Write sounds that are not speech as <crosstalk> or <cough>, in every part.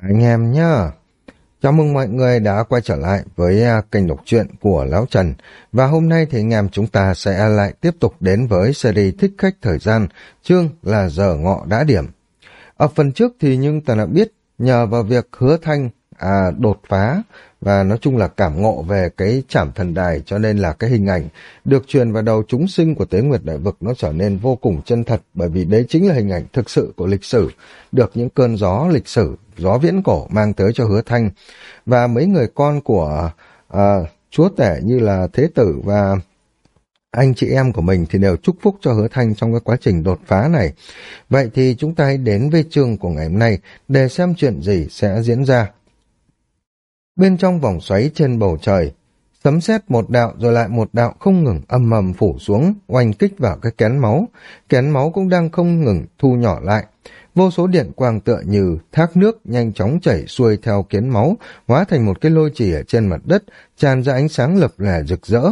Anh em nhá. Chào mừng mọi người đã quay trở lại với à, kênh đọc truyện của Lão Trần. Và hôm nay thì anh em chúng ta sẽ lại tiếp tục đến với series Thích Khách Thời Gian, chương là Giờ Ngọ Đã Điểm. Ở phần trước thì nhưng ta đã biết nhờ vào việc hứa thanh à, đột phá và nói chung là cảm ngộ về cái chảm thần đài cho nên là cái hình ảnh được truyền vào đầu chúng sinh của Tế Nguyệt Đại Vực nó trở nên vô cùng chân thật bởi vì đấy chính là hình ảnh thực sự của lịch sử được những cơn gió lịch sử gió viễn cổ mang tới cho hứa thanh và mấy người con của à, chúa tể như là Thế Tử và anh chị em của mình thì đều chúc phúc cho hứa thanh trong cái quá trình đột phá này. Vậy thì chúng ta hãy đến với chương của ngày hôm nay để xem chuyện gì sẽ diễn ra. Bên trong vòng xoáy trên bầu trời, sấm sét một đạo rồi lại một đạo không ngừng âm mầm phủ xuống, oanh kích vào cái kén máu. Kén máu cũng đang không ngừng thu nhỏ lại. Vô số điện quang tựa như thác nước nhanh chóng chảy xuôi theo kiến máu, hóa thành một cái lôi chỉ ở trên mặt đất, tràn ra ánh sáng lập lè rực rỡ.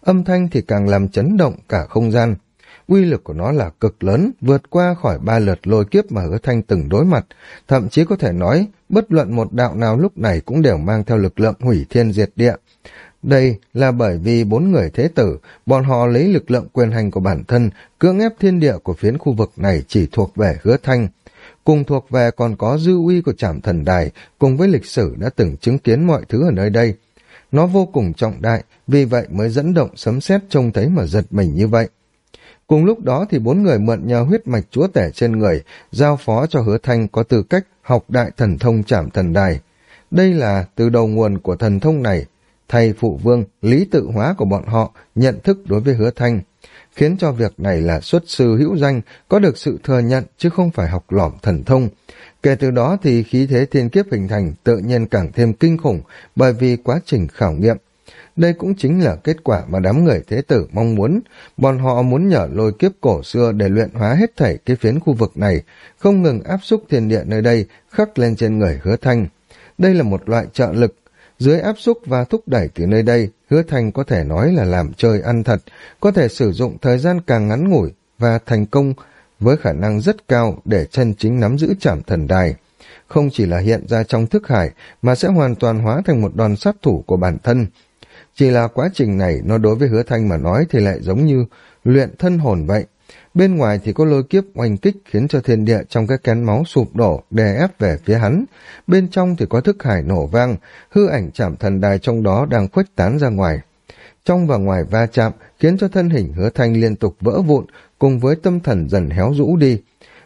Âm thanh thì càng làm chấn động cả không gian. Uy lực của nó là cực lớn, vượt qua khỏi ba lượt lôi kiếp mà hứa thanh từng đối mặt. Thậm chí có thể nói, bất luận một đạo nào lúc này cũng đều mang theo lực lượng hủy thiên diệt địa. Đây là bởi vì bốn người thế tử, bọn họ lấy lực lượng quyền hành của bản thân, cưỡng ép thiên địa của phiến khu vực này chỉ thuộc về hứa thanh. Cùng thuộc về còn có dư uy của trảm thần đài, cùng với lịch sử đã từng chứng kiến mọi thứ ở nơi đây. Nó vô cùng trọng đại, vì vậy mới dẫn động sấm sét trông thấy mà giật mình như vậy. Cùng lúc đó thì bốn người mượn nhờ huyết mạch chúa tể trên người, giao phó cho hứa thanh có tư cách học đại thần thông chảm thần đài. Đây là từ đầu nguồn của thần thông này, thầy phụ vương, lý tự hóa của bọn họ nhận thức đối với hứa thanh, khiến cho việc này là xuất sư hữu danh, có được sự thừa nhận chứ không phải học lỏm thần thông. Kể từ đó thì khí thế thiên kiếp hình thành tự nhiên càng thêm kinh khủng bởi vì quá trình khảo nghiệm. Đây cũng chính là kết quả mà đám người thế tử mong muốn. Bọn họ muốn nhờ lôi kiếp cổ xưa để luyện hóa hết thảy cái phiến khu vực này, không ngừng áp xúc thiên địa nơi đây, khắc lên trên người hứa thanh. Đây là một loại trợ lực. Dưới áp xúc và thúc đẩy từ nơi đây, hứa thanh có thể nói là làm chơi ăn thật, có thể sử dụng thời gian càng ngắn ngủi và thành công với khả năng rất cao để chân chính nắm giữ trảm thần đài. Không chỉ là hiện ra trong thức hải, mà sẽ hoàn toàn hóa thành một đòn sát thủ của bản thân, chỉ là quá trình này nó đối với hứa thanh mà nói thì lại giống như luyện thân hồn vậy. Bên ngoài thì có lôi kiếp oanh kích khiến cho thiên địa trong cái kén máu sụp đổ, đè ép về phía hắn. Bên trong thì có thức hải nổ vang, hư ảnh chạm thần đài trong đó đang khuếch tán ra ngoài. Trong và ngoài va chạm khiến cho thân hình hứa thanh liên tục vỡ vụn cùng với tâm thần dần héo rũ đi.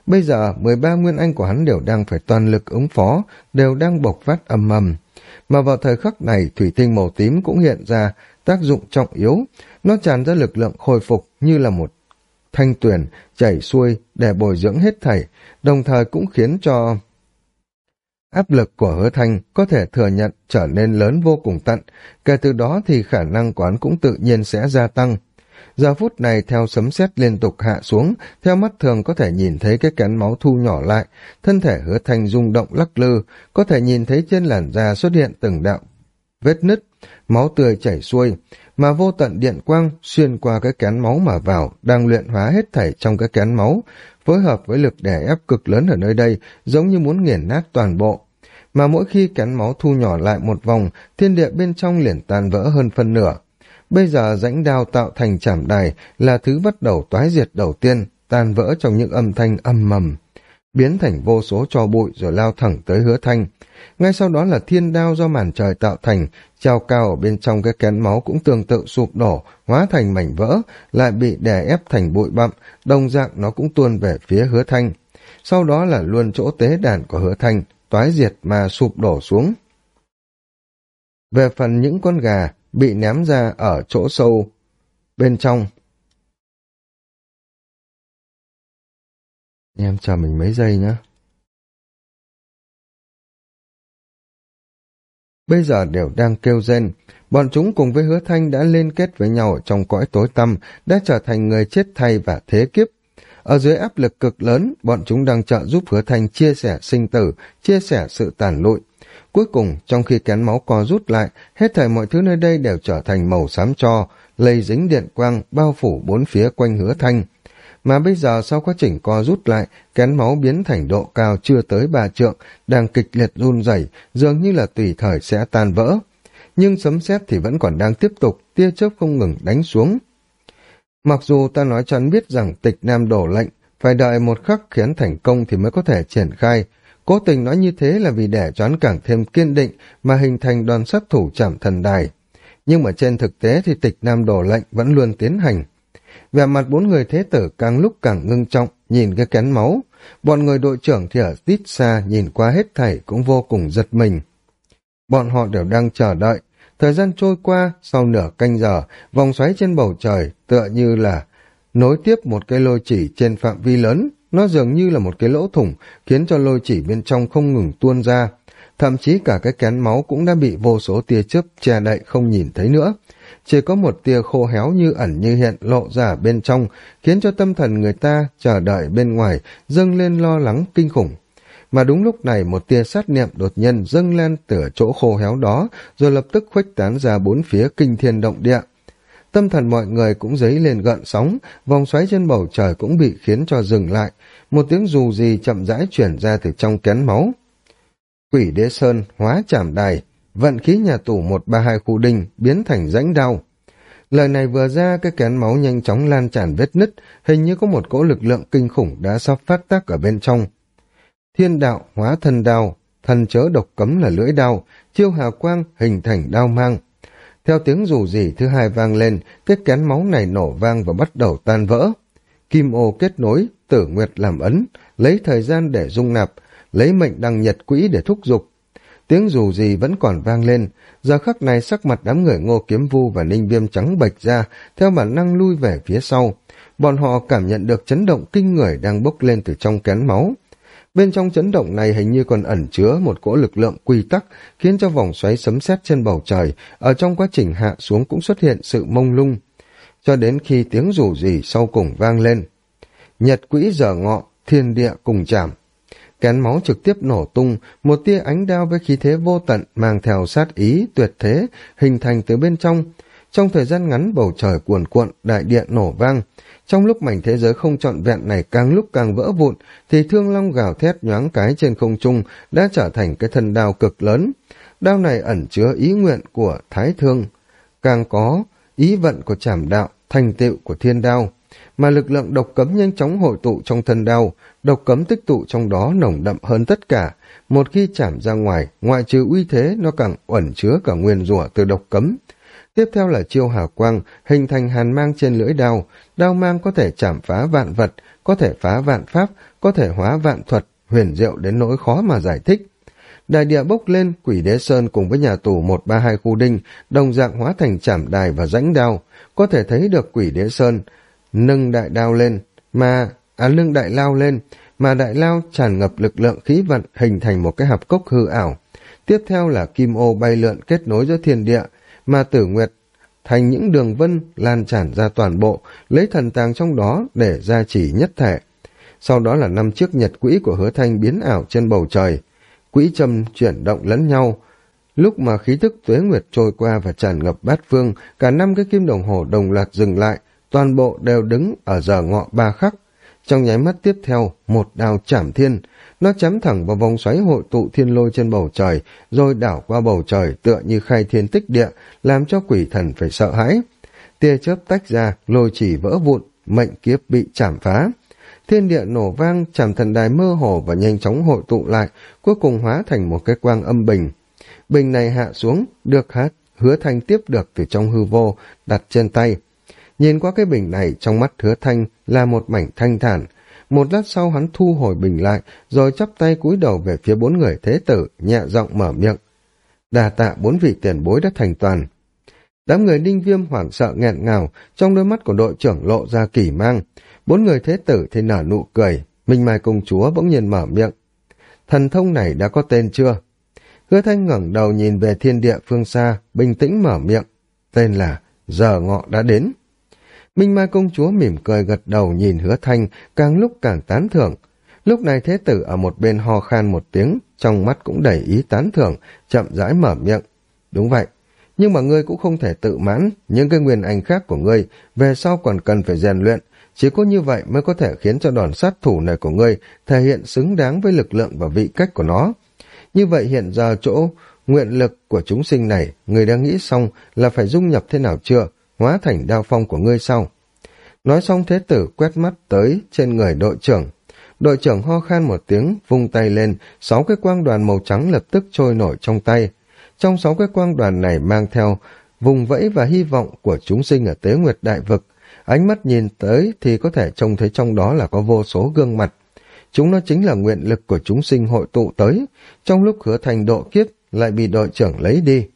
Bây giờ 13 nguyên anh của hắn đều đang phải toàn lực ứng phó, đều đang bộc phát âm ầm mà vào thời khắc này thủy tinh màu tím cũng hiện ra tác dụng trọng yếu, nó tràn ra lực lượng khôi phục như là một thanh tuyển chảy xuôi để bồi dưỡng hết thảy, đồng thời cũng khiến cho áp lực của hứa thanh có thể thừa nhận trở nên lớn vô cùng tận, kể từ đó thì khả năng quán cũng tự nhiên sẽ gia tăng. Giờ phút này theo sấm sét liên tục hạ xuống, theo mắt thường có thể nhìn thấy cái kén máu thu nhỏ lại, thân thể hứa thanh rung động lắc lư, có thể nhìn thấy trên làn da xuất hiện từng đạo vết nứt, máu tươi chảy xuôi, mà vô tận điện quang xuyên qua cái kén máu mà vào, đang luyện hóa hết thảy trong cái kén máu, phối hợp với lực đè ép cực lớn ở nơi đây, giống như muốn nghiền nát toàn bộ. Mà mỗi khi kén máu thu nhỏ lại một vòng, thiên địa bên trong liền tan vỡ hơn phân nửa. Bây giờ rãnh đao tạo thành chảm đài là thứ bắt đầu toái diệt đầu tiên, tan vỡ trong những âm thanh âm mầm, biến thành vô số cho bụi rồi lao thẳng tới hứa thanh. Ngay sau đó là thiên đao do màn trời tạo thành, treo cao ở bên trong cái kén máu cũng tương tự sụp đổ, hóa thành mảnh vỡ, lại bị đè ép thành bụi bặm, đồng dạng nó cũng tuôn về phía hứa thanh. Sau đó là luôn chỗ tế đàn của hứa thanh, toái diệt mà sụp đổ xuống. Về phần những con gà, bị ném ra ở chỗ sâu bên trong. Em chờ mình mấy giây nhé. Bây giờ đều đang kêu rên, bọn chúng cùng với hứa thanh đã liên kết với nhau trong cõi tối tăm, đã trở thành người chết thay và thế kiếp. Ở dưới áp lực cực lớn, bọn chúng đang trợ giúp hứa thanh chia sẻ sinh tử, chia sẻ sự tàn lụi. Cuối cùng, trong khi kén máu co rút lại, hết thảy mọi thứ nơi đây đều trở thành màu xám cho, lây dính điện quang, bao phủ bốn phía quanh hứa thanh. mà bây giờ sau quá trình co rút lại, kén máu biến thành độ cao chưa tới ba trượng, đang kịch liệt run rẩy, dường như là tùy thời sẽ tan vỡ. Nhưng sấm sét thì vẫn còn đang tiếp tục, tia chớp không ngừng đánh xuống. Mặc dù ta nói cho anh biết rằng tịch nam đổ lệnh, phải đợi một khắc khiến thành công thì mới có thể triển khai, cố tình nói như thế là vì để cho hắn càng thêm kiên định mà hình thành đoàn sát thủ chạm thần đài. Nhưng mà trên thực tế thì tịch nam đổ lệnh vẫn luôn tiến hành. Vẻ mặt bốn người thế tử càng lúc càng ngưng trọng, nhìn cái kén máu. Bọn người đội trưởng thì ở tít xa nhìn qua hết thảy cũng vô cùng giật mình. Bọn họ đều đang chờ đợi. Thời gian trôi qua, sau nửa canh giờ, vòng xoáy trên bầu trời tựa như là nối tiếp một cái lôi chỉ trên phạm vi lớn. Nó dường như là một cái lỗ thủng, khiến cho lôi chỉ bên trong không ngừng tuôn ra. Thậm chí cả cái kén máu cũng đã bị vô số tia chớp che đậy không nhìn thấy nữa chỉ có một tia khô héo như ẩn như hiện lộ ra bên trong, khiến cho tâm thần người ta chờ đợi bên ngoài dâng lên lo lắng kinh khủng. Mà đúng lúc này một tia sát niệm đột nhiên dâng lên từ chỗ khô héo đó, rồi lập tức khuếch tán ra bốn phía kinh thiên động địa. Tâm thần mọi người cũng dấy lên gợn sóng, vòng xoáy trên bầu trời cũng bị khiến cho dừng lại, một tiếng dù gì chậm rãi chuyển ra từ trong kén máu. Quỷ đế sơn hóa chảm đài, vận khí nhà tù một ba hai khu đinh biến thành rãnh đau. Lời này vừa ra, cái kén máu nhanh chóng lan tràn vết nứt, hình như có một cỗ lực lượng kinh khủng đã sắp phát tác ở bên trong. Thiên đạo hóa thần đao, thần chớ độc cấm là lưỡi đao, chiêu hào quang hình thành đao mang. Theo tiếng rủ rỉ thứ hai vang lên, cái kén máu này nổ vang và bắt đầu tan vỡ. Kim ô kết nối, tử nguyệt làm ấn, lấy thời gian để dung nạp, lấy mệnh đăng nhật quỹ để thúc giục, Tiếng rù gì vẫn còn vang lên, giờ khắc này sắc mặt đám người ngô kiếm vu và ninh viêm trắng bệch ra, theo bản năng lui về phía sau. Bọn họ cảm nhận được chấn động kinh người đang bốc lên từ trong kén máu. Bên trong chấn động này hình như còn ẩn chứa một cỗ lực lượng quy tắc, khiến cho vòng xoáy sấm sét trên bầu trời, ở trong quá trình hạ xuống cũng xuất hiện sự mông lung. Cho đến khi tiếng rủ gì sau cùng vang lên. Nhật quỹ giờ ngọ, thiên địa cùng chạm, kén máu trực tiếp nổ tung, một tia ánh đao với khí thế vô tận mang theo sát ý, tuyệt thế, hình thành từ bên trong. Trong thời gian ngắn bầu trời cuồn cuộn, đại địa nổ vang. Trong lúc mảnh thế giới không trọn vẹn này càng lúc càng vỡ vụn, thì thương long gào thét nhoáng cái trên không trung đã trở thành cái thân đao cực lớn. Đao này ẩn chứa ý nguyện của Thái Thương, càng có ý vận của trảm đạo, thành tựu của thiên đao mà lực lượng độc cấm nhanh chóng hội tụ trong thân đao, độc cấm tích tụ trong đó nồng đậm hơn tất cả. Một khi chạm ra ngoài, ngoại trừ uy thế, nó càng ẩn chứa cả nguyên rủa từ độc cấm. Tiếp theo là chiêu hào quang, hình thành hàn mang trên lưỡi đao. Đao mang có thể chạm phá vạn vật, có thể phá vạn pháp, có thể hóa vạn thuật, huyền diệu đến nỗi khó mà giải thích. Đại địa bốc lên, quỷ đế sơn cùng với nhà tù 132 khu đinh, đồng dạng hóa thành chảm đài và rãnh đao. Có thể thấy được quỷ đế sơn, nâng đại đao lên, mà, à lưng đại lao lên, mà đại lao tràn ngập lực lượng khí vận hình thành một cái hạp cốc hư ảo. Tiếp theo là kim ô bay lượn kết nối giữa thiên địa, mà tử nguyệt thành những đường vân lan tràn ra toàn bộ, lấy thần tàng trong đó để gia trì nhất thể. Sau đó là năm chiếc nhật quỹ của hứa thanh biến ảo trên bầu trời. Quỹ châm chuyển động lẫn nhau. Lúc mà khí tức tuế nguyệt trôi qua và tràn ngập bát phương, cả năm cái kim đồng hồ đồng loạt dừng lại, toàn bộ đều đứng ở giờ ngọ ba khắc. Trong nháy mắt tiếp theo, một đào chảm thiên, nó chém thẳng vào vòng xoáy hội tụ thiên lôi trên bầu trời, rồi đảo qua bầu trời tựa như khai thiên tích địa, làm cho quỷ thần phải sợ hãi. Tia chớp tách ra, lôi chỉ vỡ vụn, mệnh kiếp bị chảm phá. Thiên địa nổ vang, chảm thần đài mơ hồ và nhanh chóng hội tụ lại, cuối cùng hóa thành một cái quang âm bình. Bình này hạ xuống, được hát, hứa thanh tiếp được từ trong hư vô, đặt trên tay. Nhìn qua cái bình này trong mắt hứa thanh là một mảnh thanh thản. Một lát sau hắn thu hồi bình lại, rồi chắp tay cúi đầu về phía bốn người thế tử, nhẹ giọng mở miệng. Đà tạ bốn vị tiền bối đã thành toàn. Đám người đinh viêm hoảng sợ nghẹn ngào, trong đôi mắt của đội trưởng lộ ra kỳ mang. Bốn người thế tử thì nở nụ cười, Minh Mai công chúa bỗng nhiên mở miệng. Thần thông này đã có tên chưa? Hứa thanh ngẩng đầu nhìn về thiên địa phương xa, bình tĩnh mở miệng. Tên là Giờ Ngọ đã đến. Minh Mai công chúa mỉm cười gật đầu nhìn hứa thanh, càng lúc càng tán thưởng. Lúc này thế tử ở một bên ho khan một tiếng, trong mắt cũng đầy ý tán thưởng, chậm rãi mở miệng. Đúng vậy, nhưng mà ngươi cũng không thể tự mãn, những cái nguyên ảnh khác của ngươi, về sau còn cần phải rèn luyện, chỉ có như vậy mới có thể khiến cho đòn sát thủ này của ngươi thể hiện xứng đáng với lực lượng và vị cách của nó. Như vậy hiện giờ chỗ nguyện lực của chúng sinh này, ngươi đã nghĩ xong là phải dung nhập thế nào chưa, hóa thành đao phong của ngươi sau. Nói xong thế tử quét mắt tới trên người đội trưởng. Đội trưởng ho khan một tiếng, vung tay lên, sáu cái quang đoàn màu trắng lập tức trôi nổi trong tay. Trong sáu cái quang đoàn này mang theo vùng vẫy và hy vọng của chúng sinh ở tế nguyệt đại vực. Ánh mắt nhìn tới thì có thể trông thấy trong đó là có vô số gương mặt. Chúng nó chính là nguyện lực của chúng sinh hội tụ tới, trong lúc hứa thành độ kiếp lại bị đội trưởng lấy đi.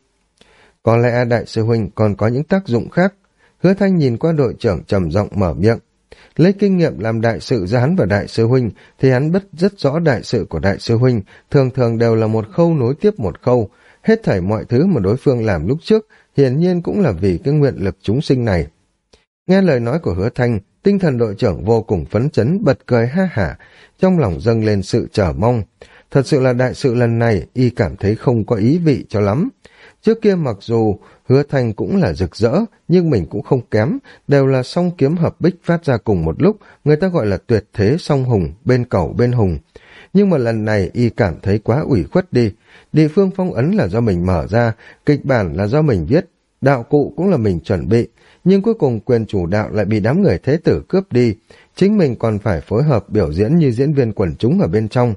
Có lẽ đại sư huynh còn có những tác dụng khác. Hứa thanh nhìn qua đội trưởng trầm giọng mở miệng. Lấy kinh nghiệm làm đại sự ra hắn và đại sư huynh thì hắn bất rất rõ đại sự của đại sư huynh thường thường đều là một khâu nối tiếp một khâu. Hết thảy mọi thứ mà đối phương làm lúc trước hiển nhiên cũng là vì cái nguyện lực chúng sinh này. Nghe lời nói của hứa thanh, tinh thần đội trưởng vô cùng phấn chấn, bật cười ha hả, trong lòng dâng lên sự chờ mong. Thật sự là đại sự lần này, y cảm thấy không có ý vị cho lắm. Trước kia mặc dù hứa thành cũng là rực rỡ, nhưng mình cũng không kém, đều là song kiếm hợp bích phát ra cùng một lúc, người ta gọi là tuyệt thế song hùng, bên cầu bên hùng. Nhưng mà lần này y cảm thấy quá ủy khuất đi, địa phương phong ấn là do mình mở ra, kịch bản là do mình viết, đạo cụ cũng là mình chuẩn bị, nhưng cuối cùng quyền chủ đạo lại bị đám người thế tử cướp đi, chính mình còn phải phối hợp biểu diễn như diễn viên quần chúng ở bên trong.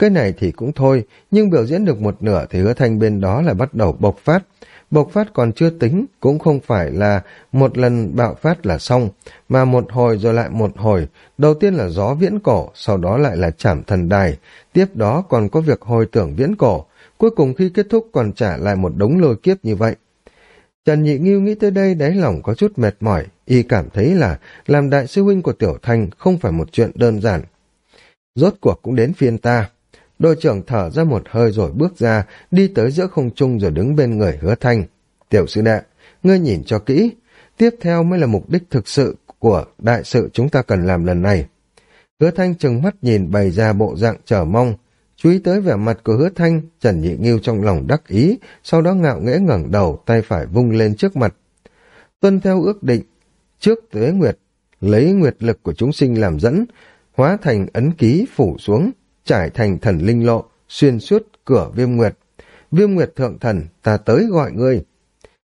Cái này thì cũng thôi, nhưng biểu diễn được một nửa thì hứa thanh bên đó là bắt đầu bộc phát. Bộc phát còn chưa tính, cũng không phải là một lần bạo phát là xong, mà một hồi rồi lại một hồi. Đầu tiên là gió viễn cổ, sau đó lại là chảm thần đài, tiếp đó còn có việc hồi tưởng viễn cổ. Cuối cùng khi kết thúc còn trả lại một đống lôi kiếp như vậy. Trần Nhị Nghiêu nghĩ tới đây đáy lòng có chút mệt mỏi, y cảm thấy là làm đại sư huynh của Tiểu Thanh không phải một chuyện đơn giản. Rốt cuộc cũng đến phiên ta. Đội trưởng thở ra một hơi rồi bước ra, đi tới giữa không trung rồi đứng bên người hứa thanh. Tiểu sư đệ, ngươi nhìn cho kỹ, tiếp theo mới là mục đích thực sự của đại sự chúng ta cần làm lần này. Hứa thanh chừng mắt nhìn bày ra bộ dạng chờ mong, chú ý tới vẻ mặt của hứa thanh, Trần Nhị Nghiêu trong lòng đắc ý, sau đó ngạo nghễ ngẩng đầu, tay phải vung lên trước mặt. Tuân theo ước định, trước tuế nguyệt, lấy nguyệt lực của chúng sinh làm dẫn, hóa thành ấn ký phủ xuống, trải thành thần linh lộ, xuyên suốt cửa viêm nguyệt. Viêm nguyệt thượng thần, ta tới gọi ngươi.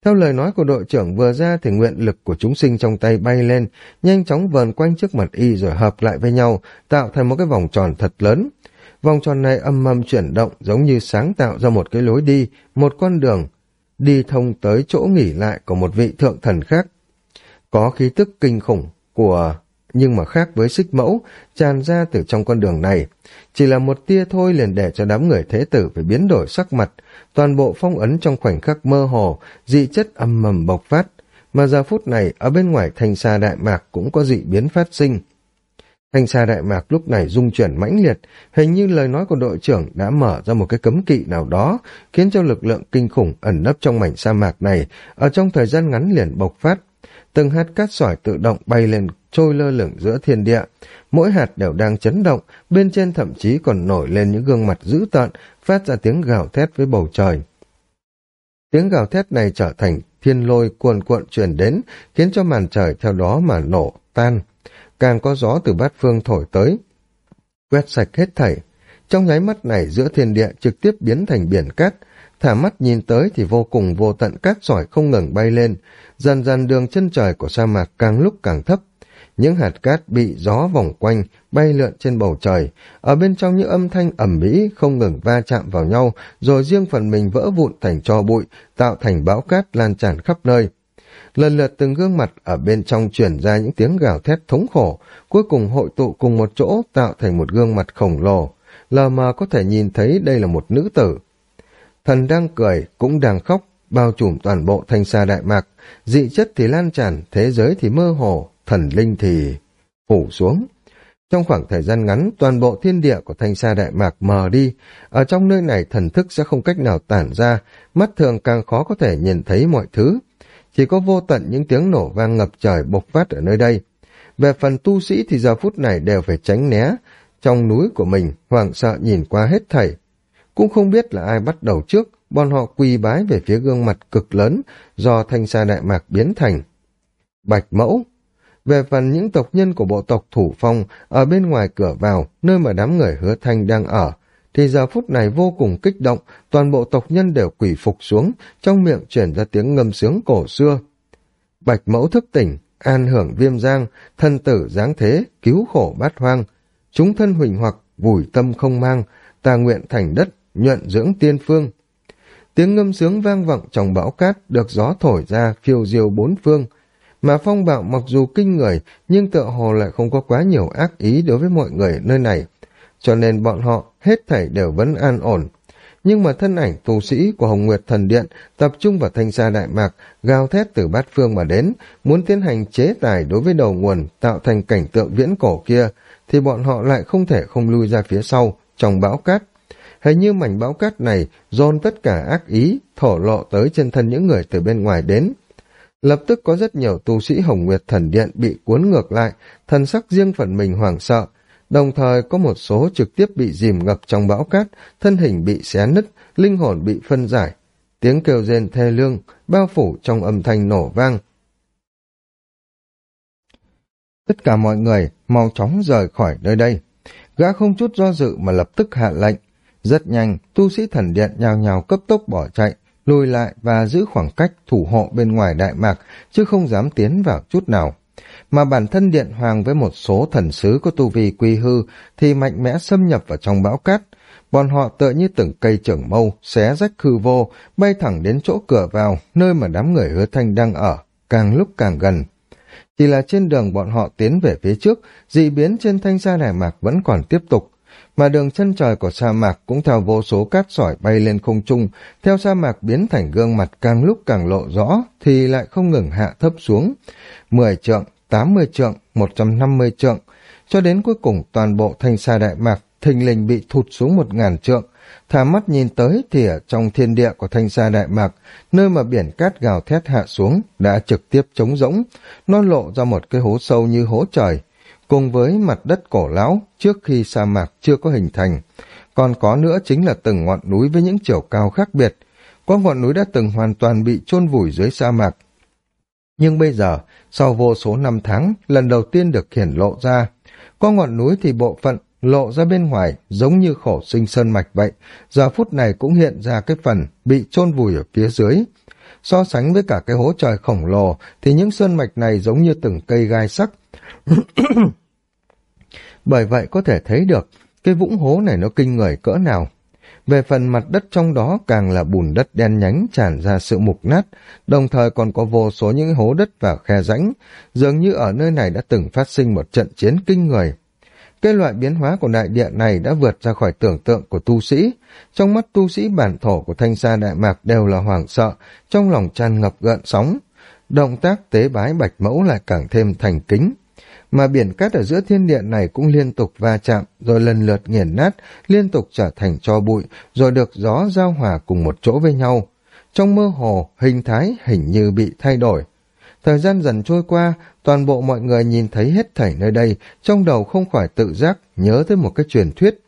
Theo lời nói của đội trưởng vừa ra thì nguyện lực của chúng sinh trong tay bay lên, nhanh chóng vờn quanh trước mặt y rồi hợp lại với nhau, tạo thành một cái vòng tròn thật lớn. Vòng tròn này âm mầm chuyển động giống như sáng tạo ra một cái lối đi, một con đường, đi thông tới chỗ nghỉ lại của một vị thượng thần khác. Có khí tức kinh khủng của nhưng mà khác với xích mẫu, tràn ra từ trong con đường này. Chỉ là một tia thôi liền để cho đám người thế tử phải biến đổi sắc mặt, toàn bộ phong ấn trong khoảnh khắc mơ hồ, dị chất âm mầm bộc phát, mà giờ phút này ở bên ngoài thành xa đại mạc cũng có dị biến phát sinh. Thanh xa đại mạc lúc này rung chuyển mãnh liệt, hình như lời nói của đội trưởng đã mở ra một cái cấm kỵ nào đó, khiến cho lực lượng kinh khủng ẩn nấp trong mảnh sa mạc này, ở trong thời gian ngắn liền bộc phát. Từng hạt cát sỏi tự động bay lên trôi lơ lửng giữa thiên địa. Mỗi hạt đều đang chấn động, bên trên thậm chí còn nổi lên những gương mặt dữ tợn, phát ra tiếng gào thét với bầu trời. Tiếng gào thét này trở thành thiên lôi cuồn cuộn truyền đến, khiến cho màn trời theo đó mà nổ, tan. Càng có gió từ bát phương thổi tới, quét sạch hết thảy. Trong nháy mắt này giữa thiên địa trực tiếp biến thành biển cát, thả mắt nhìn tới thì vô cùng vô tận cát sỏi không ngừng bay lên, dần dần đường chân trời của sa mạc càng lúc càng thấp, những hạt cát bị gió vòng quanh, bay lượn trên bầu trời, ở bên trong những âm thanh ẩm mỹ không ngừng va chạm vào nhau, rồi riêng phần mình vỡ vụn thành cho bụi, tạo thành bão cát lan tràn khắp nơi. Lần lượt từng gương mặt ở bên trong truyền ra những tiếng gào thét thống khổ, cuối cùng hội tụ cùng một chỗ tạo thành một gương mặt khổng lồ, lờ mờ có thể nhìn thấy đây là một nữ tử. Thần đang cười, cũng đang khóc, bao trùm toàn bộ thanh xa đại mạc, dị chất thì lan tràn, thế giới thì mơ hồ, thần linh thì phủ xuống. Trong khoảng thời gian ngắn, toàn bộ thiên địa của thanh sa đại mạc mờ đi. Ở trong nơi này thần thức sẽ không cách nào tản ra, mắt thường càng khó có thể nhìn thấy mọi thứ. Chỉ có vô tận những tiếng nổ vang ngập trời bộc phát ở nơi đây. Về phần tu sĩ thì giờ phút này đều phải tránh né. Trong núi của mình, hoảng sợ nhìn qua hết thảy. Cũng không biết là ai bắt đầu trước, bọn họ quỳ bái về phía gương mặt cực lớn do thanh sa đại mạc biến thành. Bạch mẫu, về phần những tộc nhân của bộ tộc Thủ Phong ở bên ngoài cửa vào, nơi mà đám người hứa thanh đang ở, thì giờ phút này vô cùng kích động, toàn bộ tộc nhân đều quỷ phục xuống, trong miệng chuyển ra tiếng ngâm sướng cổ xưa. Bạch mẫu thức tỉnh, an hưởng viêm giang, thân tử giáng thế, cứu khổ bát hoang, chúng thân huỳnh hoặc, vùi tâm không mang, ta nguyện thành đất, nhuận dưỡng tiên phương. Tiếng ngâm sướng vang vọng trong bão cát được gió thổi ra phiêu diêu bốn phương, mà phong bạo mặc dù kinh người nhưng tựa hồ lại không có quá nhiều ác ý đối với mọi người nơi này, cho nên bọn họ hết thảy đều vẫn an ổn. Nhưng mà thân ảnh tu sĩ của Hồng Nguyệt Thần Điện tập trung vào thanh xa Đại Mạc, gào thét từ bát phương mà đến, muốn tiến hành chế tài đối với đầu nguồn tạo thành cảnh tượng viễn cổ kia, thì bọn họ lại không thể không lui ra phía sau, trong bão cát. Hình như mảnh bão cát này dồn tất cả ác ý, thổ lộ tới chân thân những người từ bên ngoài đến. Lập tức có rất nhiều tu sĩ Hồng Nguyệt Thần Điện bị cuốn ngược lại, thần sắc riêng phần mình hoảng sợ, đồng thời có một số trực tiếp bị dìm ngập trong bão cát, thân hình bị xé nứt, linh hồn bị phân giải. Tiếng kêu rên thê lương, bao phủ trong âm thanh nổ vang. Tất cả mọi người mau chóng rời khỏi nơi đây. Gã không chút do dự mà lập tức hạ lệnh. Rất nhanh, tu sĩ thần điện nhào nhào cấp tốc bỏ chạy, lùi lại và giữ khoảng cách thủ hộ bên ngoài Đại Mạc, chứ không dám tiến vào chút nào. Mà bản thân Điện Hoàng với một số thần sứ có tu vi quy hư thì mạnh mẽ xâm nhập vào trong bão cát. Bọn họ tựa như từng cây trưởng mâu, xé rách khư vô, bay thẳng đến chỗ cửa vào, nơi mà đám người hứa thanh đang ở, càng lúc càng gần. Chỉ là trên đường bọn họ tiến về phía trước, dị biến trên thanh sa đài mạc vẫn còn tiếp tục, mà đường chân trời của sa mạc cũng theo vô số cát sỏi bay lên không trung, theo sa mạc biến thành gương mặt càng lúc càng lộ rõ, thì lại không ngừng hạ thấp xuống. mười trượng, tám mươi trượng, một trăm năm mươi trượng, cho đến cuối cùng toàn bộ thanh sa đại mạc thình lình bị thụt xuống một ngàn trượng. Thả mắt nhìn tới thì ở trong thiên địa của thanh sa đại mạc, nơi mà biển cát gào thét hạ xuống, đã trực tiếp trống rỗng, nó lộ ra một cái hố sâu như hố trời, cùng với mặt đất cổ lão trước khi sa mạc chưa có hình thành. Còn có nữa chính là từng ngọn núi với những chiều cao khác biệt. Có ngọn núi đã từng hoàn toàn bị chôn vùi dưới sa mạc. Nhưng bây giờ, sau vô số năm tháng, lần đầu tiên được hiển lộ ra. Có ngọn núi thì bộ phận lộ ra bên ngoài giống như khổ sinh sơn mạch vậy, giờ phút này cũng hiện ra cái phần bị chôn vùi ở phía dưới. So sánh với cả cái hố trời khổng lồ thì những sơn mạch này giống như từng cây gai sắc, <coughs> bởi vậy có thể thấy được cái vũng hố này nó kinh người cỡ nào. Về phần mặt đất trong đó càng là bùn đất đen nhánh tràn ra sự mục nát, đồng thời còn có vô số những hố đất và khe rãnh, dường như ở nơi này đã từng phát sinh một trận chiến kinh người. Cái loại biến hóa của đại địa này đã vượt ra khỏi tưởng tượng của tu sĩ. Trong mắt tu sĩ bản thổ của thanh sa đại mạc đều là hoảng sợ, trong lòng tràn ngập gợn sóng. Động tác tế bái bạch mẫu lại càng thêm thành kính mà biển cát ở giữa thiên địa này cũng liên tục va chạm, rồi lần lượt nghiền nát, liên tục trở thành cho bụi, rồi được gió giao hòa cùng một chỗ với nhau. Trong mơ hồ, hình thái hình như bị thay đổi. Thời gian dần trôi qua, toàn bộ mọi người nhìn thấy hết thảy nơi đây, trong đầu không khỏi tự giác nhớ tới một cái truyền thuyết.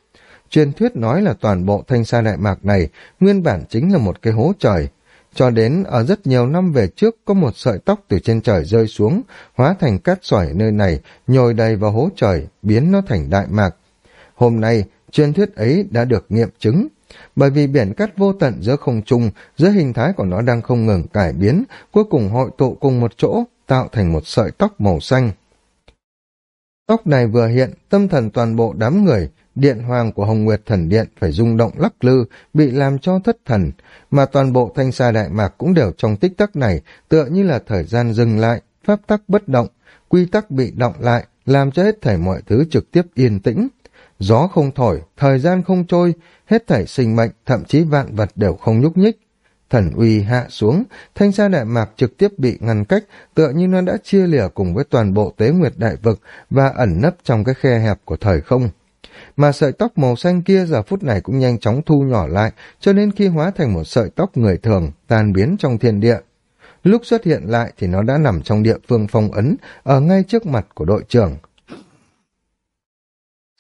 Truyền thuyết nói là toàn bộ thanh sa đại mạc này nguyên bản chính là một cái hố trời, cho đến ở rất nhiều năm về trước có một sợi tóc từ trên trời rơi xuống, hóa thành cát sỏi nơi này, nhồi đầy vào hố trời, biến nó thành đại mạc. Hôm nay, truyền thuyết ấy đã được nghiệm chứng, bởi vì biển cát vô tận giữa không trung, giữa hình thái của nó đang không ngừng cải biến, cuối cùng hội tụ cùng một chỗ, tạo thành một sợi tóc màu xanh. Tóc này vừa hiện, tâm thần toàn bộ đám người, điện hoàng của Hồng Nguyệt Thần Điện phải rung động lắc lư, bị làm cho thất thần, mà toàn bộ thanh xa đại mạc cũng đều trong tích tắc này, tựa như là thời gian dừng lại, pháp tắc bất động, quy tắc bị động lại, làm cho hết thảy mọi thứ trực tiếp yên tĩnh. Gió không thổi, thời gian không trôi, hết thảy sinh mệnh, thậm chí vạn vật đều không nhúc nhích. Thần uy hạ xuống, thanh sa đại mạc trực tiếp bị ngăn cách, tựa như nó đã chia lìa cùng với toàn bộ tế nguyệt đại vực và ẩn nấp trong cái khe hẹp của thời không mà sợi tóc màu xanh kia giờ phút này cũng nhanh chóng thu nhỏ lại, cho nên khi hóa thành một sợi tóc người thường, tan biến trong thiên địa. Lúc xuất hiện lại thì nó đã nằm trong địa phương phong ấn, ở ngay trước mặt của đội trưởng.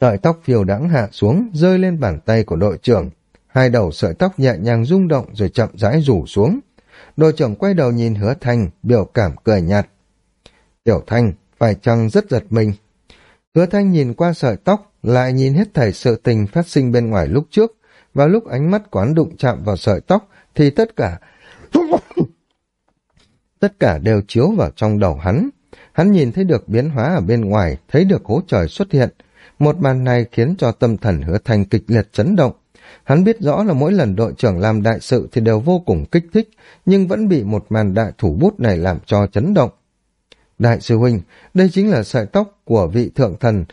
Sợi tóc phiêu đãng hạ xuống, rơi lên bàn tay của đội trưởng. Hai đầu sợi tóc nhẹ nhàng rung động rồi chậm rãi rủ xuống. Đội trưởng quay đầu nhìn hứa thanh, biểu cảm cười nhạt. Tiểu thanh, phải chăng rất giật mình. Hứa thanh nhìn qua sợi tóc, lại nhìn hết thảy sự tình phát sinh bên ngoài lúc trước, và lúc ánh mắt quán đụng chạm vào sợi tóc, thì tất cả... <coughs> tất cả đều chiếu vào trong đầu hắn. Hắn nhìn thấy được biến hóa ở bên ngoài, thấy được hố trời xuất hiện. Một màn này khiến cho tâm thần hứa Thành kịch liệt chấn động. Hắn biết rõ là mỗi lần đội trưởng làm đại sự thì đều vô cùng kích thích, nhưng vẫn bị một màn đại thủ bút này làm cho chấn động. Đại sư huynh, đây chính là sợi tóc của vị thượng thần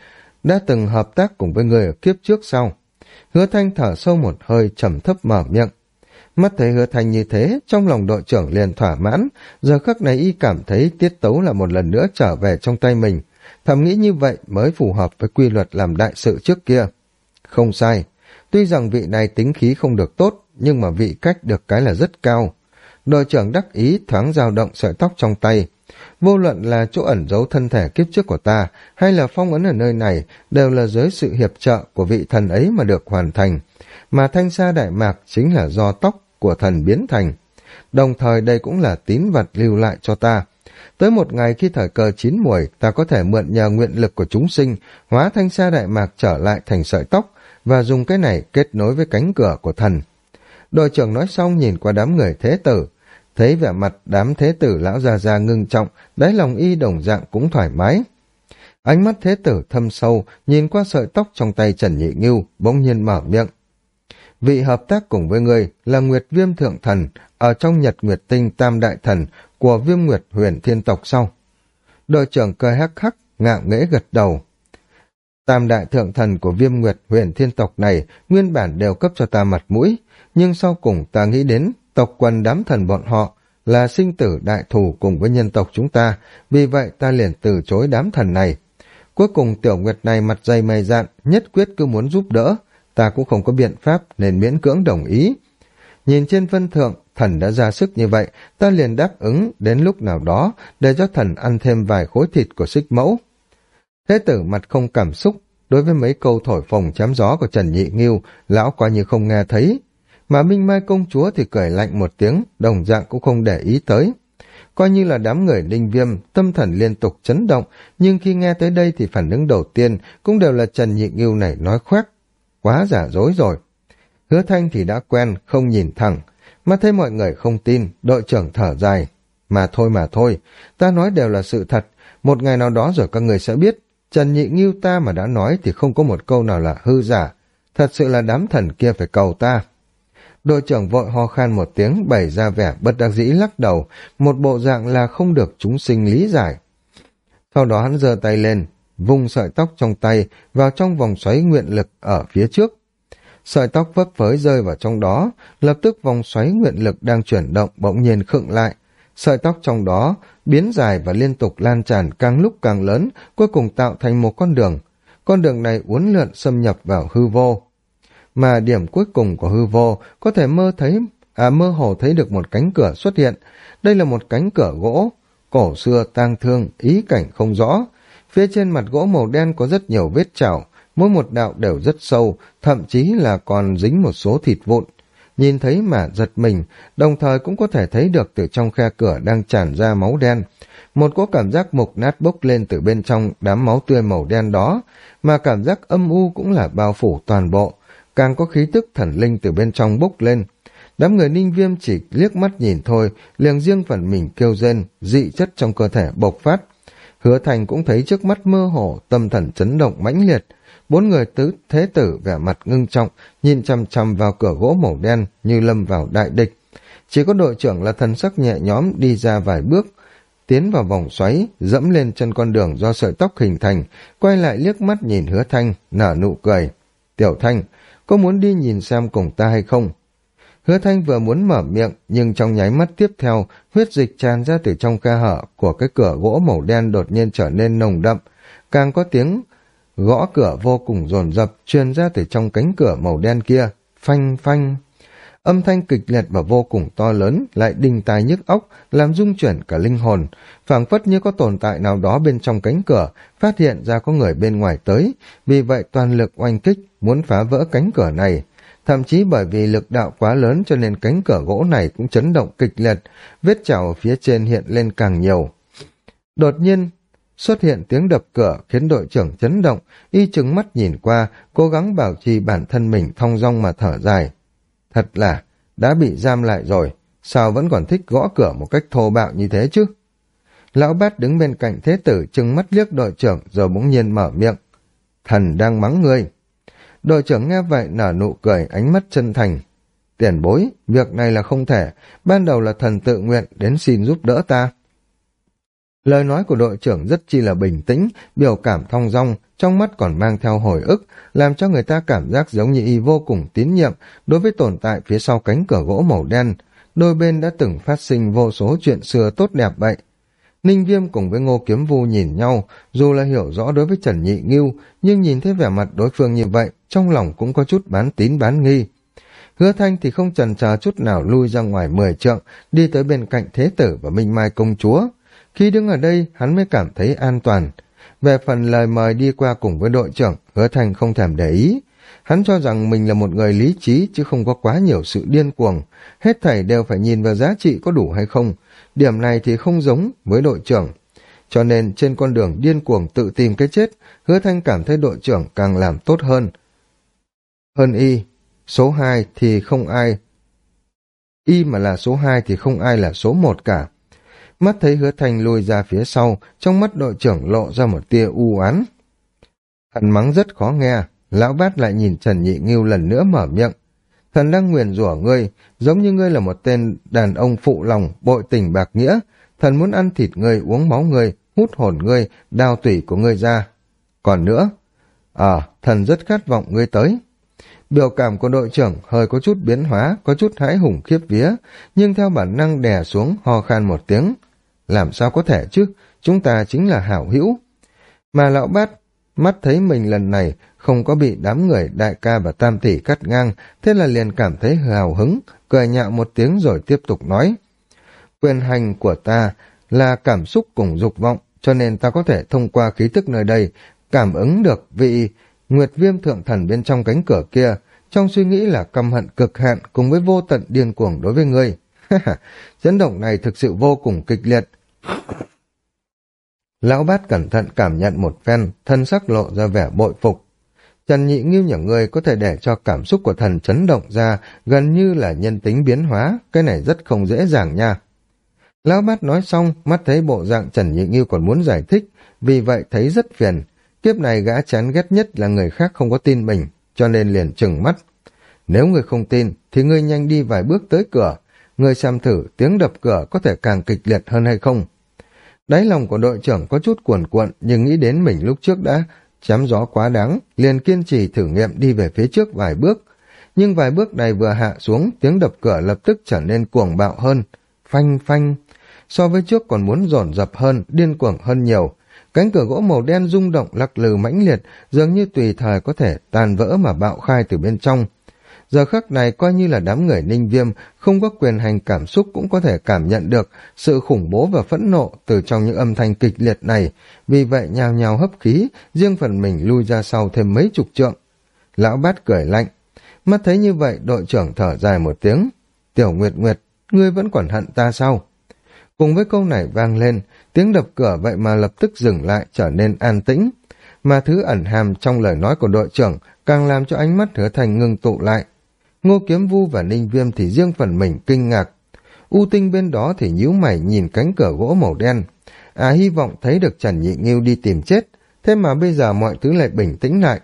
đã từng hợp tác cùng với người ở kiếp trước sau. Hứa thanh thở sâu một hơi trầm thấp mở miệng. Mắt thấy hứa thanh như thế, trong lòng đội trưởng liền thỏa mãn, giờ khắc này y cảm thấy tiết tấu là một lần nữa trở về trong tay mình. Thầm nghĩ như vậy mới phù hợp với quy luật làm đại sự trước kia. Không sai, tuy rằng vị này tính khí không được tốt, nhưng mà vị cách được cái là rất cao. Đội trưởng đắc ý thoáng dao động sợi tóc trong tay, Vô luận là chỗ ẩn giấu thân thể kiếp trước của ta, hay là phong ấn ở nơi này, đều là dưới sự hiệp trợ của vị thần ấy mà được hoàn thành. Mà thanh sa đại mạc chính là do tóc của thần biến thành. Đồng thời đây cũng là tín vật lưu lại cho ta. Tới một ngày khi thời cơ chín muồi, ta có thể mượn nhờ nguyện lực của chúng sinh, hóa thanh sa đại mạc trở lại thành sợi tóc, và dùng cái này kết nối với cánh cửa của thần. Đội trưởng nói xong nhìn qua đám người thế tử, Thấy vẻ mặt đám thế tử lão già già ngưng trọng, đáy lòng y đồng dạng cũng thoải mái. Ánh mắt thế tử thâm sâu, nhìn qua sợi tóc trong tay Trần Nhị Ngưu, bỗng nhiên mở miệng. Vị hợp tác cùng với người là Nguyệt Viêm Thượng Thần, ở trong Nhật Nguyệt Tinh Tam Đại Thần của Viêm Nguyệt huyền thiên tộc sau. Đội trưởng cười hắc hắc, ngạo nghễ gật đầu. Tam đại thượng thần của viêm nguyệt huyền thiên tộc này nguyên bản đều cấp cho ta mặt mũi, nhưng sau cùng ta nghĩ đến tộc quần đám thần bọn họ là sinh tử đại thù cùng với nhân tộc chúng ta, vì vậy ta liền từ chối đám thần này. Cuối cùng tiểu nguyệt này mặt dày mày dạn, nhất quyết cứ muốn giúp đỡ, ta cũng không có biện pháp nên miễn cưỡng đồng ý. Nhìn trên vân thượng, thần đã ra sức như vậy, ta liền đáp ứng đến lúc nào đó để cho thần ăn thêm vài khối thịt của xích mẫu. Thế tử mặt không cảm xúc, đối với mấy câu thổi phồng chém gió của Trần Nhị Nghiêu, lão coi như không nghe thấy, mà Minh Mai công chúa thì cười lạnh một tiếng, đồng dạng cũng không để ý tới. Coi như là đám người linh viêm, tâm thần liên tục chấn động, nhưng khi nghe tới đây thì phản ứng đầu tiên cũng đều là Trần Nhị nghiêu này nói khoác. Quá giả dối rồi. Hứa thanh thì đã quen, không nhìn thẳng. Mà thấy mọi người không tin, đội trưởng thở dài. Mà thôi mà thôi, ta nói đều là sự thật. Một ngày nào đó rồi các người sẽ biết. Trần Nhị Nghiêu ta mà đã nói thì không có một câu nào là hư giả. Thật sự là đám thần kia phải cầu ta. Đội trưởng vội ho khan một tiếng bày ra vẻ bất đắc dĩ lắc đầu, một bộ dạng là không được chúng sinh lý giải. Sau đó hắn giơ tay lên, vung sợi tóc trong tay vào trong vòng xoáy nguyện lực ở phía trước. Sợi tóc vấp phới rơi vào trong đó, lập tức vòng xoáy nguyện lực đang chuyển động bỗng nhiên khựng lại. Sợi tóc trong đó biến dài và liên tục lan tràn càng lúc càng lớn, cuối cùng tạo thành một con đường. Con đường này uốn lượn xâm nhập vào hư vô mà điểm cuối cùng của hư vô có thể mơ thấy à mơ hồ thấy được một cánh cửa xuất hiện. Đây là một cánh cửa gỗ, cổ xưa tang thương, ý cảnh không rõ. Phía trên mặt gỗ màu đen có rất nhiều vết chảo, mỗi một đạo đều rất sâu, thậm chí là còn dính một số thịt vụn. Nhìn thấy mà giật mình, đồng thời cũng có thể thấy được từ trong khe cửa đang tràn ra máu đen. Một cỗ cảm giác mục nát bốc lên từ bên trong đám máu tươi màu đen đó, mà cảm giác âm u cũng là bao phủ toàn bộ càng có khí tức thần linh từ bên trong bốc lên. Đám người ninh viêm chỉ liếc mắt nhìn thôi, liền riêng phần mình kêu rên, dị chất trong cơ thể bộc phát. Hứa thành cũng thấy trước mắt mơ hồ, tâm thần chấn động mãnh liệt. Bốn người tứ thế tử vẻ mặt ngưng trọng, nhìn chăm chăm vào cửa gỗ màu đen như lâm vào đại địch. Chỉ có đội trưởng là thần sắc nhẹ nhõm đi ra vài bước, tiến vào vòng xoáy, dẫm lên chân con đường do sợi tóc hình thành, quay lại liếc mắt nhìn hứa thanh, nở nụ cười. Tiểu thanh, có muốn đi nhìn xem cùng ta hay không? Hứa thanh vừa muốn mở miệng, nhưng trong nháy mắt tiếp theo, huyết dịch tràn ra từ trong khe hở của cái cửa gỗ màu đen đột nhiên trở nên nồng đậm, càng có tiếng gõ cửa vô cùng dồn dập truyền ra từ trong cánh cửa màu đen kia, phanh phanh. Âm thanh kịch liệt và vô cùng to lớn lại đình tai nhức óc, làm rung chuyển cả linh hồn, phảng phất như có tồn tại nào đó bên trong cánh cửa, phát hiện ra có người bên ngoài tới, vì vậy toàn lực oanh kích, muốn phá vỡ cánh cửa này. Thậm chí bởi vì lực đạo quá lớn cho nên cánh cửa gỗ này cũng chấn động kịch liệt, vết chảo ở phía trên hiện lên càng nhiều. Đột nhiên, xuất hiện tiếng đập cửa khiến đội trưởng chấn động, y chừng mắt nhìn qua, cố gắng bảo trì bản thân mình thong dong mà thở dài. Thật là, đã bị giam lại rồi, sao vẫn còn thích gõ cửa một cách thô bạo như thế chứ? Lão bát đứng bên cạnh thế tử chừng mắt liếc đội trưởng rồi bỗng nhiên mở miệng. Thần đang mắng ngươi. Đội trưởng nghe vậy nở nụ cười ánh mắt chân thành. Tiền bối, việc này là không thể, ban đầu là thần tự nguyện đến xin giúp đỡ ta. Lời nói của đội trưởng rất chi là bình tĩnh, biểu cảm thong dong, trong mắt còn mang theo hồi ức, làm cho người ta cảm giác giống như y vô cùng tín nhiệm đối với tồn tại phía sau cánh cửa gỗ màu đen. Đôi bên đã từng phát sinh vô số chuyện xưa tốt đẹp vậy. Ninh Viêm cùng với Ngô Kiếm Vu nhìn nhau, dù là hiểu rõ đối với Trần Nhị Ngưu, nhưng nhìn thấy vẻ mặt đối phương như vậy, trong lòng cũng có chút bán tín bán nghi. Hứa Thanh thì không trần chờ chút nào lui ra ngoài mười trượng, đi tới bên cạnh Thế Tử và Minh Mai Công Chúa. Khi đứng ở đây, hắn mới cảm thấy an toàn. Về phần lời mời đi qua cùng với đội trưởng, Hứa Thanh không thèm để ý. Hắn cho rằng mình là một người lý trí chứ không có quá nhiều sự điên cuồng. Hết thảy đều phải nhìn vào giá trị có đủ hay không. Điểm này thì không giống với đội trưởng. Cho nên trên con đường điên cuồng tự tìm cái chết, Hứa Thanh cảm thấy đội trưởng càng làm tốt hơn. Hơn y, số 2 thì không ai. Y mà là số 2 thì không ai là số 1 cả. Mắt thấy hứa thanh lùi ra phía sau, trong mắt đội trưởng lộ ra một tia u oán. Hắn mắng rất khó nghe, lão bát lại nhìn Trần Nhị Ngưu lần nữa mở miệng. Thần đang nguyền rủa ngươi, giống như ngươi là một tên đàn ông phụ lòng, bội tình bạc nghĩa. Thần muốn ăn thịt ngươi, uống máu ngươi, hút hồn ngươi, đào tủy của ngươi ra. Còn nữa, à, thần rất khát vọng ngươi tới. Biểu cảm của đội trưởng hơi có chút biến hóa, có chút hãi hùng khiếp vía, nhưng theo bản năng đè xuống ho khan một tiếng. Làm sao có thể chứ, chúng ta chính là hảo hữu. Mà lão bát, mắt thấy mình lần này không có bị đám người đại ca và tam tỷ cắt ngang, thế là liền cảm thấy hào hứng, cười nhạo một tiếng rồi tiếp tục nói. Quyền hành của ta là cảm xúc cùng dục vọng, cho nên ta có thể thông qua khí tức nơi đây, cảm ứng được vị Nguyệt viêm thượng thần bên trong cánh cửa kia, trong suy nghĩ là căm hận cực hạn cùng với vô tận điên cuồng đối với ngươi. <laughs> Chấn động này thực sự vô cùng kịch liệt. Lão bát cẩn thận cảm nhận một phen, thân sắc lộ ra vẻ bội phục. Trần Nhị Nghiêu những người có thể để cho cảm xúc của thần chấn động ra, gần như là nhân tính biến hóa, cái này rất không dễ dàng nha. Lão bát nói xong, mắt thấy bộ dạng Trần Nhị Nghiêu còn muốn giải thích, vì vậy thấy rất phiền, Kiếp này gã chán ghét nhất là người khác không có tin mình, cho nên liền chừng mắt. Nếu người không tin, thì ngươi nhanh đi vài bước tới cửa. Ngươi xem thử tiếng đập cửa có thể càng kịch liệt hơn hay không. Đáy lòng của đội trưởng có chút cuồn cuộn, nhưng nghĩ đến mình lúc trước đã chém gió quá đáng, liền kiên trì thử nghiệm đi về phía trước vài bước. Nhưng vài bước này vừa hạ xuống, tiếng đập cửa lập tức trở nên cuồng bạo hơn. Phanh phanh. So với trước còn muốn dồn dập hơn, điên cuồng hơn nhiều, Cánh cửa gỗ màu đen rung động lắc lư mãnh liệt, dường như tùy thời có thể tàn vỡ mà bạo khai từ bên trong. Giờ khắc này coi như là đám người ninh viêm, không có quyền hành cảm xúc cũng có thể cảm nhận được sự khủng bố và phẫn nộ từ trong những âm thanh kịch liệt này, vì vậy nhào nhào hấp khí, riêng phần mình lui ra sau thêm mấy chục trượng. Lão bát cười lạnh, mắt thấy như vậy đội trưởng thở dài một tiếng. Tiểu Nguyệt Nguyệt, ngươi vẫn còn hận ta sao? Cùng với câu này vang lên, tiếng đập cửa vậy mà lập tức dừng lại trở nên an tĩnh. Mà thứ ẩn hàm trong lời nói của đội trưởng càng làm cho ánh mắt hứa thành ngưng tụ lại. Ngô Kiếm Vu và Ninh Viêm thì riêng phần mình kinh ngạc. U Tinh bên đó thì nhíu mày nhìn cánh cửa gỗ màu đen. À hy vọng thấy được Trần Nhị Nghiêu đi tìm chết, thế mà bây giờ mọi thứ lại bình tĩnh lại.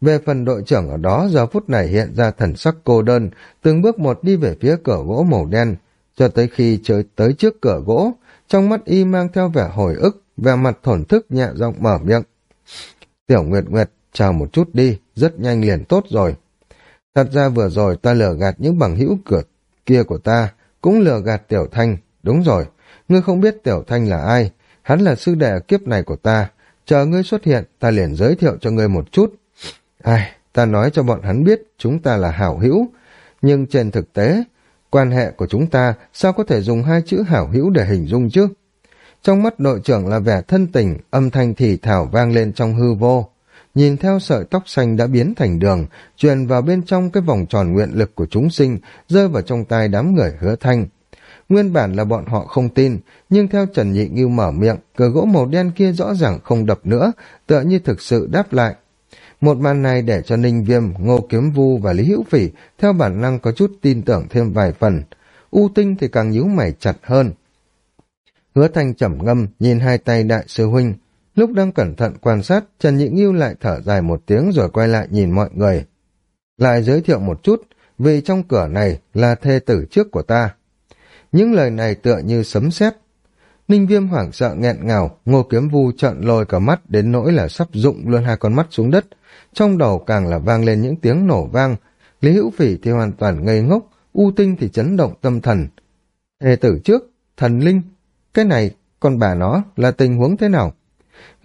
Về phần đội trưởng ở đó giờ phút này hiện ra thần sắc cô đơn, từng bước một đi về phía cửa gỗ màu đen, cho tới khi chơi tới trước cửa gỗ, trong mắt y mang theo vẻ hồi ức, vẻ mặt thổn thức nhẹ giọng mở miệng. Tiểu Nguyệt Nguyệt, chào một chút đi, rất nhanh liền tốt rồi. Thật ra vừa rồi ta lừa gạt những bằng hữu cửa kia của ta, cũng lừa gạt Tiểu Thanh, đúng rồi, ngươi không biết Tiểu Thanh là ai, hắn là sư đệ kiếp này của ta, chờ ngươi xuất hiện, ta liền giới thiệu cho ngươi một chút. Ai, ta nói cho bọn hắn biết chúng ta là hảo hữu, nhưng trên thực tế, Quan hệ của chúng ta sao có thể dùng hai chữ hảo hữu để hình dung chứ? Trong mắt đội trưởng là vẻ thân tình, âm thanh thì thảo vang lên trong hư vô. Nhìn theo sợi tóc xanh đã biến thành đường, truyền vào bên trong cái vòng tròn nguyện lực của chúng sinh, rơi vào trong tai đám người hứa thanh. Nguyên bản là bọn họ không tin, nhưng theo Trần Nhị Ngưu mở miệng, cửa gỗ màu đen kia rõ ràng không đập nữa, tựa như thực sự đáp lại. Một màn này để cho Ninh Viêm, Ngô Kiếm Vu và Lý Hữu Phỉ theo bản năng có chút tin tưởng thêm vài phần. U Tinh thì càng nhíu mày chặt hơn. Hứa Thanh trầm ngâm, nhìn hai tay đại sư huynh. Lúc đang cẩn thận quan sát, Trần Nhị nghiêu lại thở dài một tiếng rồi quay lại nhìn mọi người. Lại giới thiệu một chút, vì trong cửa này là thê tử trước của ta. Những lời này tựa như sấm sét. Ninh viêm hoảng sợ nghẹn ngào, ngô kiếm vu trợn lồi cả mắt đến nỗi là sắp rụng luôn hai con mắt xuống đất. Trong đầu càng là vang lên những tiếng nổ vang. Lý hữu phỉ thì hoàn toàn ngây ngốc, u tinh thì chấn động tâm thần. Thề tử trước, thần linh, cái này, con bà nó là tình huống thế nào?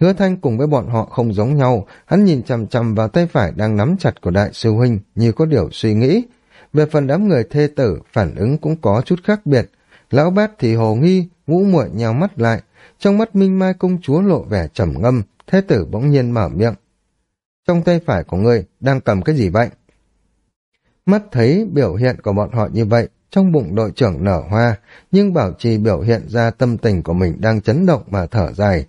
Hứa thanh cùng với bọn họ không giống nhau, hắn nhìn chằm chằm vào tay phải đang nắm chặt của đại sư huynh, như có điều suy nghĩ. Về phần đám người thê tử, phản ứng cũng có chút khác biệt. Lão bát thì hồ nghi, ngũ muội nhào mắt lại. Trong mắt Minh Mai công chúa lộ vẻ trầm ngâm, thê tử bỗng nhiên mở miệng. Trong tay phải của ngươi đang cầm cái gì vậy? Mắt thấy biểu hiện của bọn họ như vậy, trong bụng đội trưởng nở hoa, nhưng bảo trì biểu hiện ra tâm tình của mình đang chấn động mà thở dài.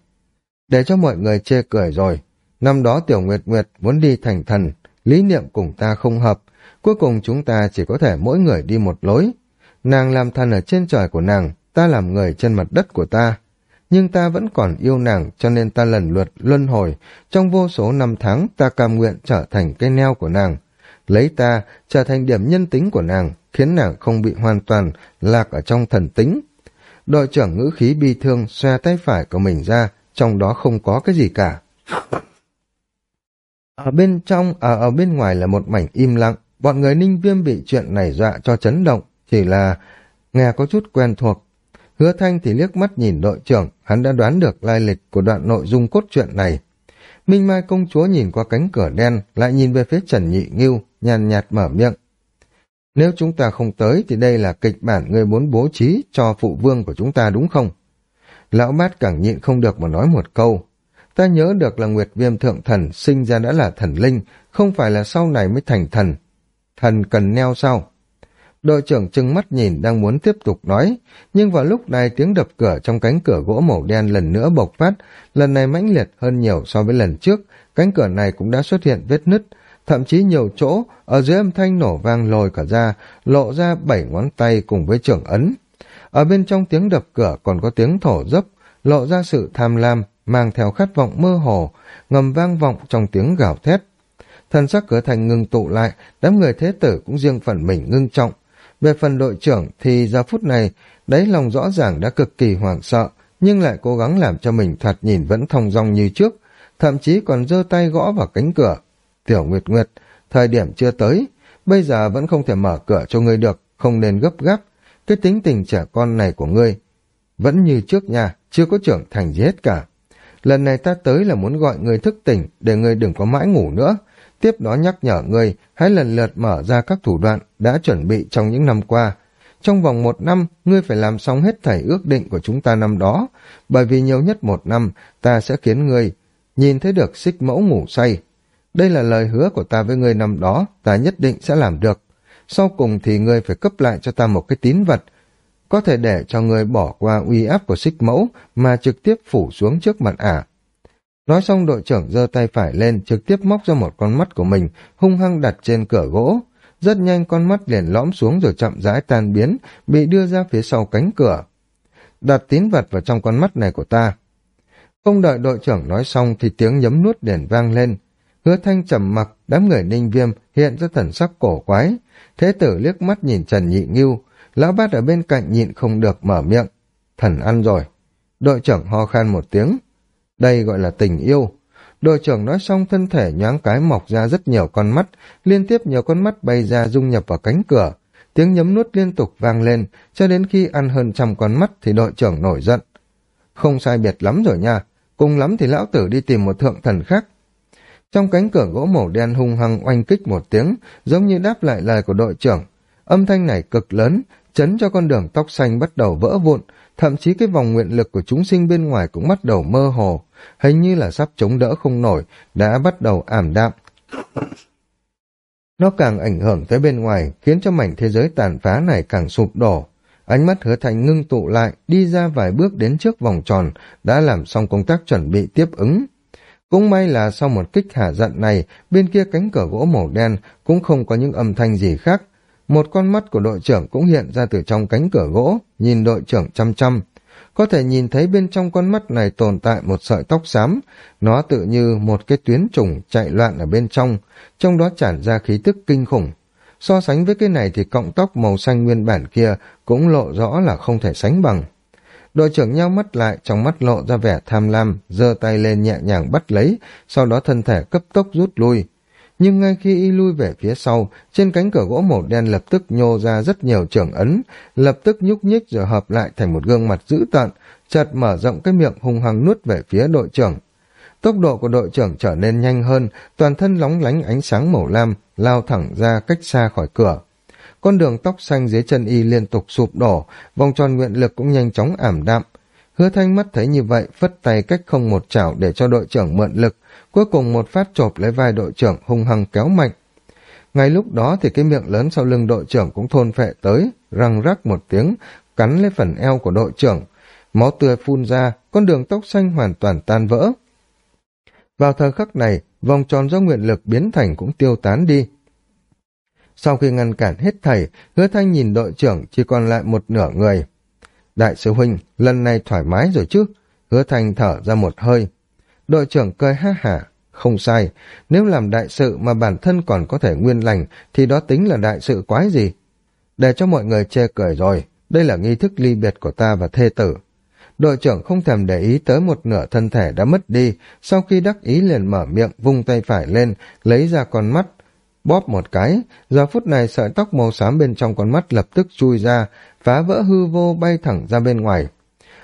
Để cho mọi người chê cười rồi, năm đó Tiểu Nguyệt Nguyệt muốn đi thành thần, lý niệm cùng ta không hợp, cuối cùng chúng ta chỉ có thể mỗi người đi một lối. Nàng làm thần ở trên trời của nàng, ta làm người trên mặt đất của ta. Nhưng ta vẫn còn yêu nàng cho nên ta lần lượt luân hồi, trong vô số năm tháng ta cam nguyện trở thành cây neo của nàng. Lấy ta trở thành điểm nhân tính của nàng, khiến nàng không bị hoàn toàn lạc ở trong thần tính. Đội trưởng ngữ khí bi thương xoa tay phải của mình ra, trong đó không có cái gì cả. Ở bên trong, ở, ở bên ngoài là một mảnh im lặng, bọn người ninh viêm bị chuyện này dọa cho chấn động, chỉ là nghe có chút quen thuộc. Hứa Thanh thì liếc mắt nhìn đội trưởng, hắn đã đoán được lai lịch của đoạn nội dung cốt truyện này. Minh Mai công chúa nhìn qua cánh cửa đen, lại nhìn về phía Trần Nhị Ngưu, nhàn nhạt mở miệng. Nếu chúng ta không tới thì đây là kịch bản người muốn bố trí cho phụ vương của chúng ta đúng không? Lão bát càng nhịn không được mà nói một câu. Ta nhớ được là Nguyệt Viêm Thượng Thần sinh ra đã là thần linh, không phải là sau này mới thành thần. Thần cần neo sao? Đội trưởng trừng mắt nhìn đang muốn tiếp tục nói, nhưng vào lúc này tiếng đập cửa trong cánh cửa gỗ màu đen lần nữa bộc phát, lần này mãnh liệt hơn nhiều so với lần trước, cánh cửa này cũng đã xuất hiện vết nứt, thậm chí nhiều chỗ, ở dưới âm thanh nổ vang lồi cả ra, lộ ra bảy ngón tay cùng với trưởng ấn. Ở bên trong tiếng đập cửa còn có tiếng thổ dốc, lộ ra sự tham lam, mang theo khát vọng mơ hồ, ngầm vang vọng trong tiếng gào thét. Thân sắc cửa thành ngưng tụ lại, đám người thế tử cũng riêng phần mình ngưng trọng. Về phần đội trưởng thì giờ phút này, đáy lòng rõ ràng đã cực kỳ hoảng sợ, nhưng lại cố gắng làm cho mình thoạt nhìn vẫn thong dong như trước, thậm chí còn giơ tay gõ vào cánh cửa. Tiểu Nguyệt Nguyệt, thời điểm chưa tới, bây giờ vẫn không thể mở cửa cho ngươi được, không nên gấp gáp. Cái tính tình trẻ con này của ngươi, vẫn như trước nha, chưa có trưởng thành gì hết cả. Lần này ta tới là muốn gọi ngươi thức tỉnh, để ngươi đừng có mãi ngủ nữa. Tiếp đó nhắc nhở ngươi, hãy lần lượt mở ra các thủ đoạn đã chuẩn bị trong những năm qua. Trong vòng một năm, ngươi phải làm xong hết thảy ước định của chúng ta năm đó, bởi vì nhiều nhất một năm, ta sẽ khiến ngươi nhìn thấy được xích mẫu ngủ say, đây là lời hứa của ta với ngươi năm đó, ta nhất định sẽ làm được. Sau cùng thì ngươi phải cấp lại cho ta một cái tín vật, có thể để cho ngươi bỏ qua uy áp của xích mẫu mà trực tiếp phủ xuống trước mặt ả. Nói xong đội trưởng giơ tay phải lên trực tiếp móc ra một con mắt của mình hung hăng đặt trên cửa gỗ. Rất nhanh con mắt liền lõm xuống rồi chậm rãi tan biến, bị đưa ra phía sau cánh cửa. Đặt tín vật vào trong con mắt này của ta. Không đợi đội trưởng nói xong thì tiếng nhấm nuốt đèn vang lên, Hứa thanh trầm mặc, đám người ninh viêm hiện ra thần sắc cổ quái. Thế tử liếc mắt nhìn Trần Nhị Ngưu, lão bát ở bên cạnh nhịn không được mở miệng. Thần ăn rồi. Đội trưởng ho khan một tiếng. Đây gọi là tình yêu. Đội trưởng nói xong thân thể nhoáng cái mọc ra rất nhiều con mắt, liên tiếp nhiều con mắt bay ra dung nhập vào cánh cửa. Tiếng nhấm nuốt liên tục vang lên, cho đến khi ăn hơn trăm con mắt thì đội trưởng nổi giận. Không sai biệt lắm rồi nha, cùng lắm thì lão tử đi tìm một thượng thần khác, trong cánh cửa gỗ màu đen hung hăng oanh kích một tiếng, giống như đáp lại lời của đội trưởng. Âm thanh này cực lớn, chấn cho con đường tóc xanh bắt đầu vỡ vụn, thậm chí cái vòng nguyện lực của chúng sinh bên ngoài cũng bắt đầu mơ hồ, hình như là sắp chống đỡ không nổi, đã bắt đầu ảm đạm. Nó càng ảnh hưởng tới bên ngoài, khiến cho mảnh thế giới tàn phá này càng sụp đổ. Ánh mắt hứa thành ngưng tụ lại, đi ra vài bước đến trước vòng tròn, đã làm xong công tác chuẩn bị tiếp ứng. Cũng may là sau một kích hạ giận này, bên kia cánh cửa gỗ màu đen cũng không có những âm thanh gì khác. Một con mắt của đội trưởng cũng hiện ra từ trong cánh cửa gỗ, nhìn đội trưởng chăm chăm. Có thể nhìn thấy bên trong con mắt này tồn tại một sợi tóc xám, nó tự như một cái tuyến trùng chạy loạn ở bên trong, trong đó tràn ra khí tức kinh khủng. So sánh với cái này thì cọng tóc màu xanh nguyên bản kia cũng lộ rõ là không thể sánh bằng. Đội trưởng nhau mắt lại, trong mắt lộ ra vẻ tham lam, giơ tay lên nhẹ nhàng bắt lấy, sau đó thân thể cấp tốc rút lui. Nhưng ngay khi y lui về phía sau, trên cánh cửa gỗ màu đen lập tức nhô ra rất nhiều trưởng ấn, lập tức nhúc nhích rồi hợp lại thành một gương mặt dữ tợn, chợt mở rộng cái miệng hung hăng nuốt về phía đội trưởng. Tốc độ của đội trưởng trở nên nhanh hơn, toàn thân lóng lánh ánh sáng màu lam, lao thẳng ra cách xa khỏi cửa. Con đường tóc xanh dưới chân y liên tục sụp đổ, vòng tròn nguyện lực cũng nhanh chóng ảm đạm. Hứa thanh mắt thấy như vậy, phất tay cách không một chảo để cho đội trưởng mượn lực, cuối cùng một phát chộp lấy vai đội trưởng hung hăng kéo mạnh. Ngay lúc đó thì cái miệng lớn sau lưng đội trưởng cũng thôn phệ tới, răng rắc một tiếng, cắn lấy phần eo của đội trưởng. Máu tươi phun ra, con đường tóc xanh hoàn toàn tan vỡ. Vào thời khắc này, vòng tròn do nguyện lực biến thành cũng tiêu tán đi. Sau khi ngăn cản hết thảy, hứa thanh nhìn đội trưởng chỉ còn lại một nửa người. Đại sư huynh, lần này thoải mái rồi chứ? Hứa thanh thở ra một hơi. Đội trưởng cười ha hả. Không sai, nếu làm đại sự mà bản thân còn có thể nguyên lành thì đó tính là đại sự quái gì? Để cho mọi người chê cười rồi, đây là nghi thức ly biệt của ta và thê tử. Đội trưởng không thèm để ý tới một nửa thân thể đã mất đi, sau khi đắc ý liền mở miệng vung tay phải lên, lấy ra con mắt, bóp một cái, giờ phút này sợi tóc màu xám bên trong con mắt lập tức chui ra, phá vỡ hư vô bay thẳng ra bên ngoài.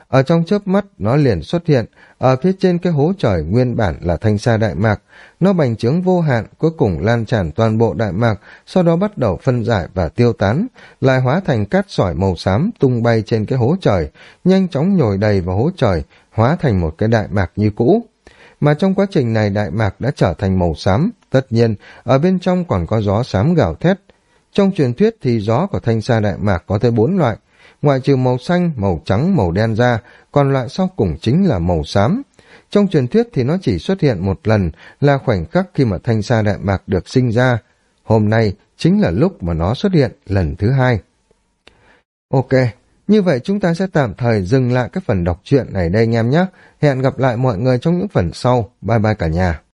Ở trong chớp mắt, nó liền xuất hiện, ở phía trên cái hố trời nguyên bản là thanh sa đại mạc, nó bành trướng vô hạn, cuối cùng lan tràn toàn bộ đại mạc, sau đó bắt đầu phân giải và tiêu tán, lại hóa thành cát sỏi màu xám tung bay trên cái hố trời, nhanh chóng nhồi đầy vào hố trời, hóa thành một cái đại mạc như cũ. Mà trong quá trình này đại mạc đã trở thành màu xám, tất nhiên, ở bên trong còn có gió xám gào thét. Trong truyền thuyết thì gió của thanh sa đại mạc có tới bốn loại, ngoại trừ màu xanh, màu trắng, màu đen ra, còn loại sau cùng chính là màu xám. Trong truyền thuyết thì nó chỉ xuất hiện một lần là khoảnh khắc khi mà thanh sa đại mạc được sinh ra. Hôm nay chính là lúc mà nó xuất hiện lần thứ hai. Ok, như vậy chúng ta sẽ tạm thời dừng lại cái phần đọc truyện này đây anh em nhé. Hẹn gặp lại mọi người trong những phần sau. Bye bye cả nhà.